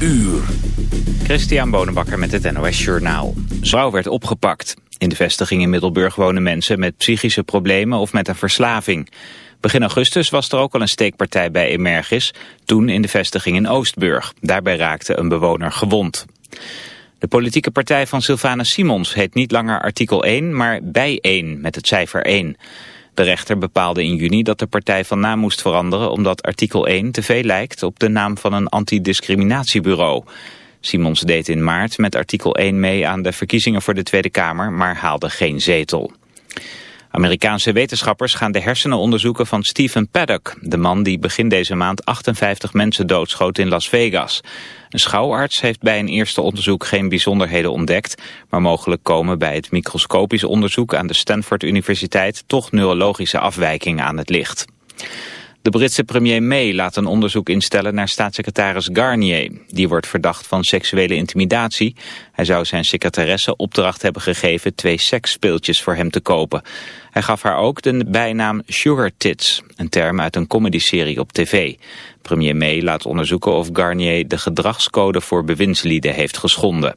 uur. Christian Bonenbakker met het NOS Journaal. Vrouw werd opgepakt. In de vestiging in Middelburg wonen mensen met psychische problemen of met een verslaving. Begin augustus was er ook al een steekpartij bij Emergis, toen in de vestiging in Oostburg. Daarbij raakte een bewoner gewond. De politieke partij van Sylvana Simons heet niet langer artikel 1, maar bij 1 met het cijfer 1. De rechter bepaalde in juni dat de partij van naam moest veranderen omdat artikel 1 te veel lijkt op de naam van een antidiscriminatiebureau. Simons deed in maart met artikel 1 mee aan de verkiezingen voor de Tweede Kamer, maar haalde geen zetel. Amerikaanse wetenschappers gaan de hersenen onderzoeken van Stephen Paddock, de man die begin deze maand 58 mensen doodschoot in Las Vegas. Een schouwarts heeft bij een eerste onderzoek geen bijzonderheden ontdekt, maar mogelijk komen bij het microscopisch onderzoek aan de Stanford Universiteit toch neurologische afwijkingen aan het licht. De Britse premier May laat een onderzoek instellen naar staatssecretaris Garnier. Die wordt verdacht van seksuele intimidatie. Hij zou zijn secretaresse opdracht hebben gegeven twee seksspeeltjes voor hem te kopen. Hij gaf haar ook de bijnaam Sugar Tits, een term uit een comedyserie op tv. Premier May laat onderzoeken of Garnier de gedragscode voor bewindslieden heeft geschonden.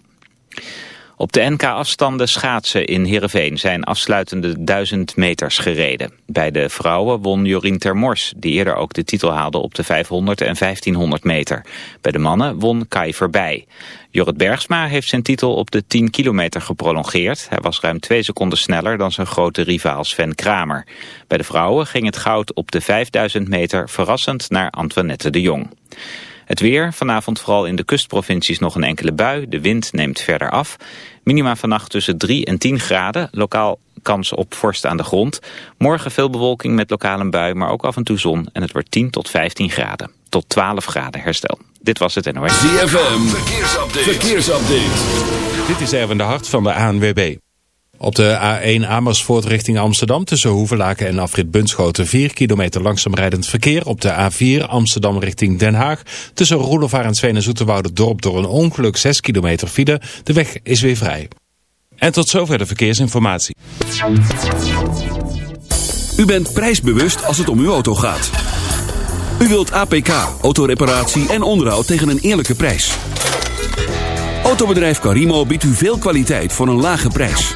Op de NK-afstanden schaatsen in Heerenveen zijn afsluitende 1000 meters gereden. Bij de vrouwen won Jorien Termors, die eerder ook de titel haalde op de 500 en 1500 meter. Bij de mannen won Kai Verbij. Jorrit Bergsma heeft zijn titel op de 10 kilometer geprolongeerd. Hij was ruim twee seconden sneller dan zijn grote rivaal Sven Kramer. Bij de vrouwen ging het goud op de 5000 meter verrassend naar Antoinette de Jong. Het weer, vanavond vooral in de kustprovincies nog een enkele bui. De wind neemt verder af. Minima vannacht tussen 3 en 10 graden. Lokaal kans op vorst aan de grond. Morgen veel bewolking met lokale bui, maar ook af en toe zon. En het wordt 10 tot 15 graden. Tot 12 graden herstel. Dit was het NOS. ZFM, verkeersupdate. verkeersupdate. Dit is Erwin de Hart van de ANWB. Op de A1 Amersfoort richting Amsterdam tussen Hoevelaken en Afrit Bunschoten 4 kilometer langzaam rijdend verkeer. Op de A4 Amsterdam richting Den Haag tussen Roelofaar en Sveen en dorp door een ongeluk 6 kilometer file. De weg is weer vrij. En tot zover de verkeersinformatie. U bent prijsbewust als het om uw auto gaat. U wilt APK, autoreparatie en onderhoud tegen een eerlijke prijs. Autobedrijf Carimo biedt u veel kwaliteit voor een lage prijs.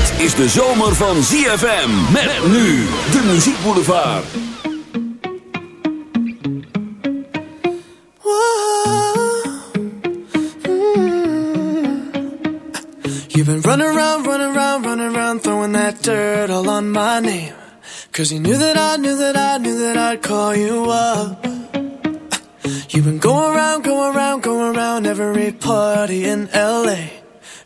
Dit is de zomer van ZFM. Met nu de muziekboulevard. You've been running around, running around, running around, throwing that dirt all on my name. Cause you knew that I knew that I knew that I'd call you up. You've been going around, going around, going around every party in LA.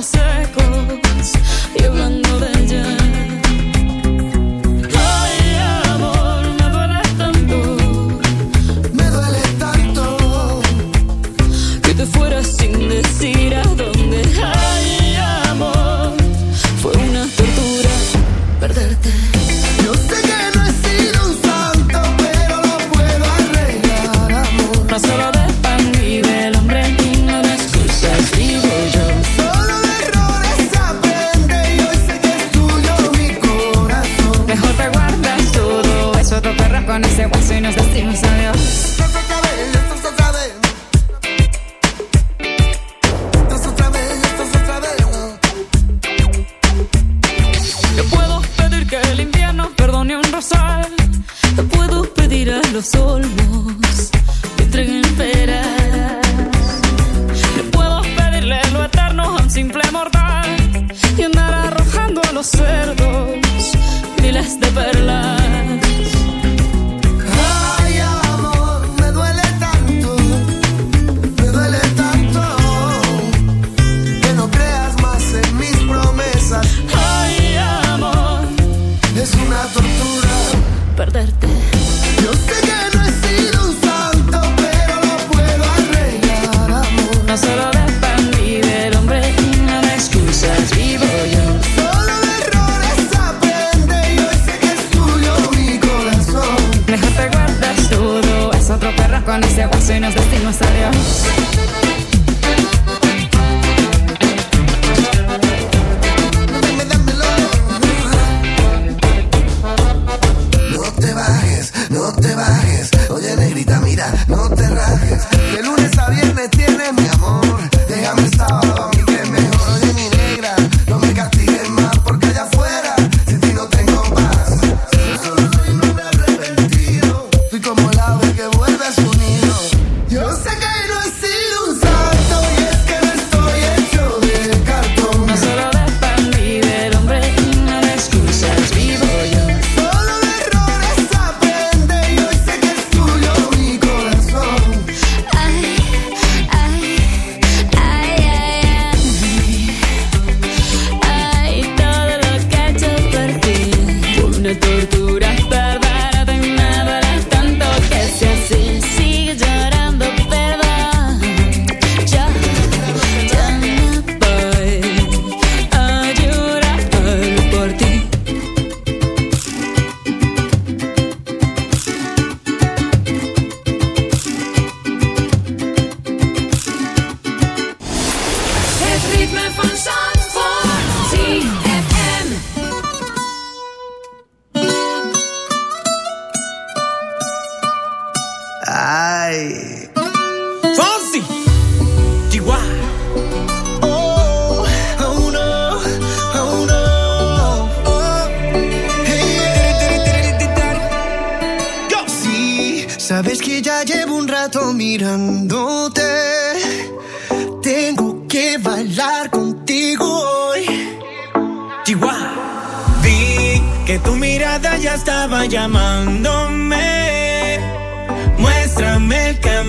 você.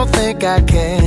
don't think I can.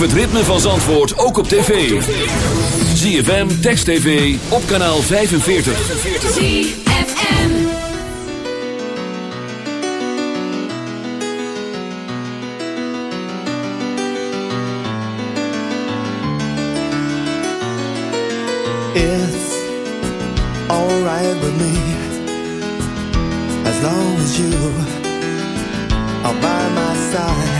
het ritme van Zandvoort ook op tv. ZFM, Text TV, op kanaal 45. ZFM It's alright with me As long as you are by my side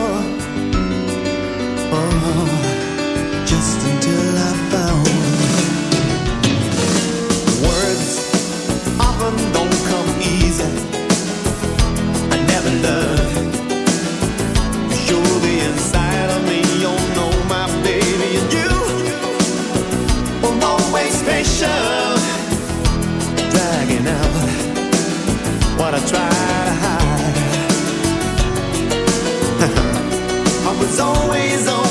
what I try to hide. I was always on.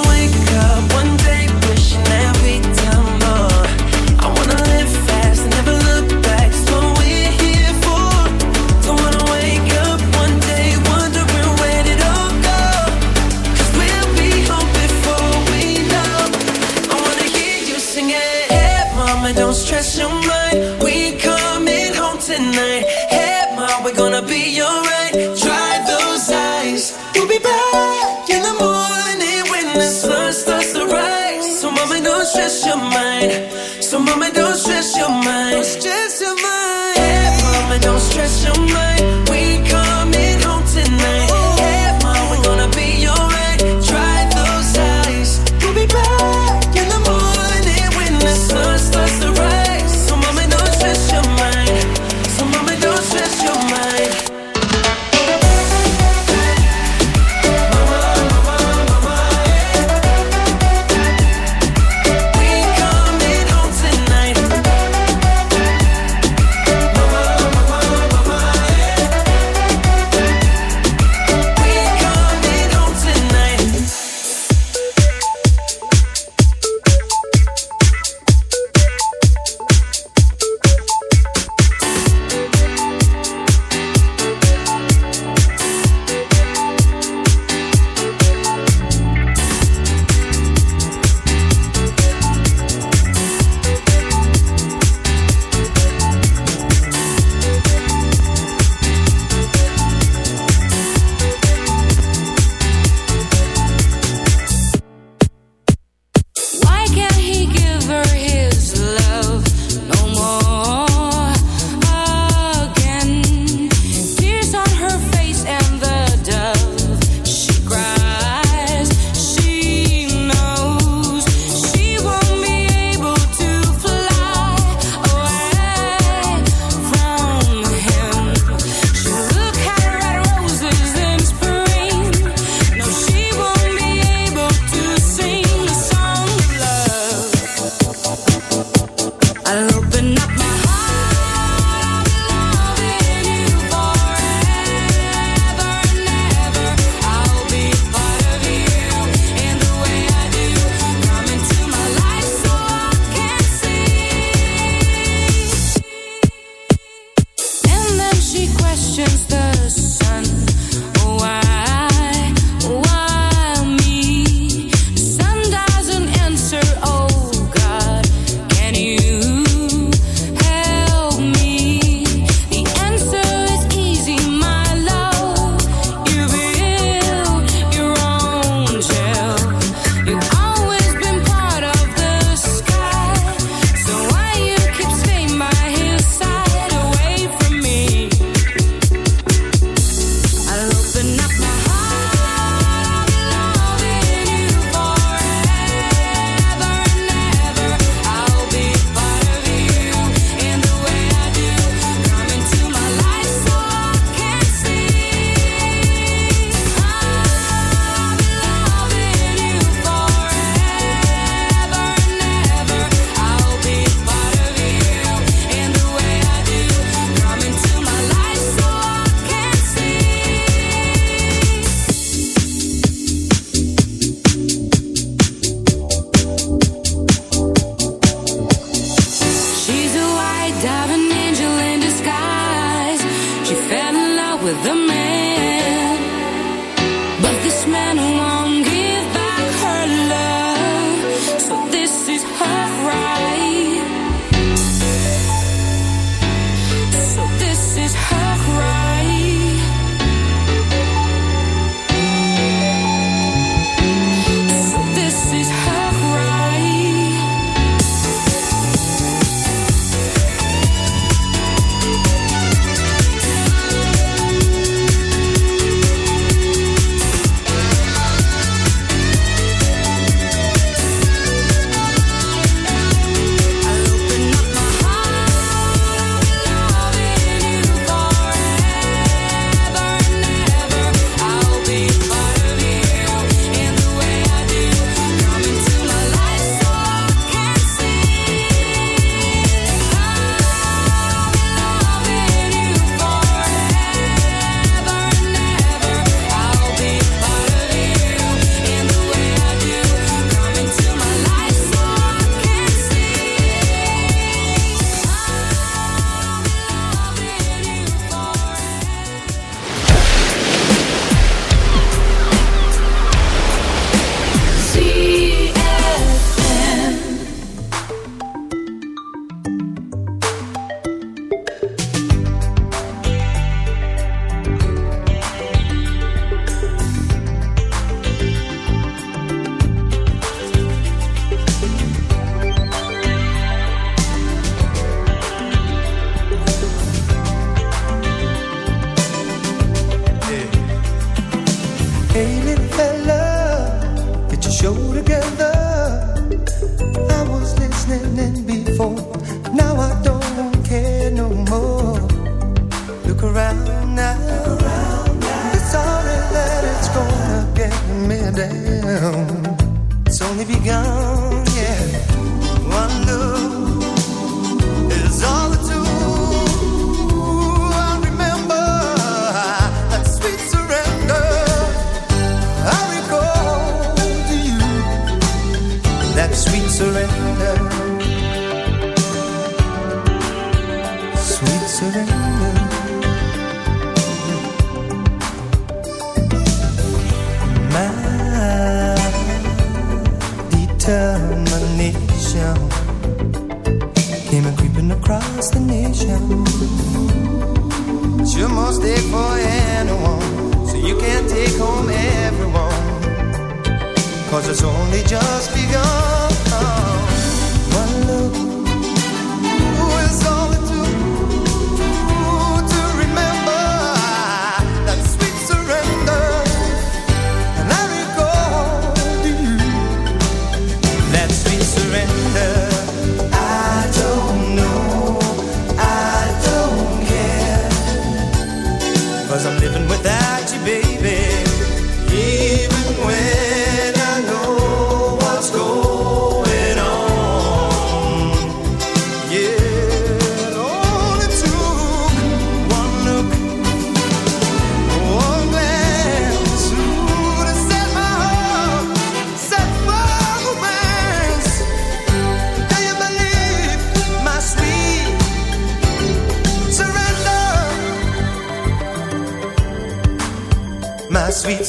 Cause I'm living without you, baby.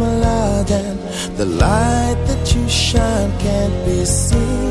Alive, and the light that you shine can't be seen.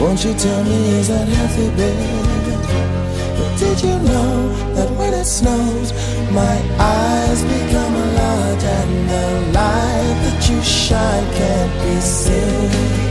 Won't you tell me is that healthy. But did you know that when it snows, my eyes become a lot, and the light that you shine can't be seen?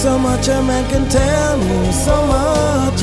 so much a man can tell you, so much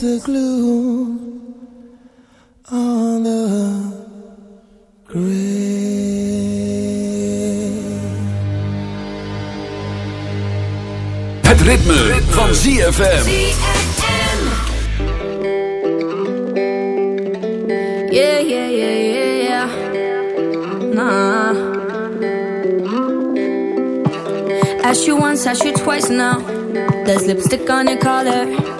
the glue on the grave. Het ritme, ritme. van ZFM. Yeah, yeah, yeah, yeah, yeah. Nah. Asked you once, asked you twice now. There's lipstick on your collar.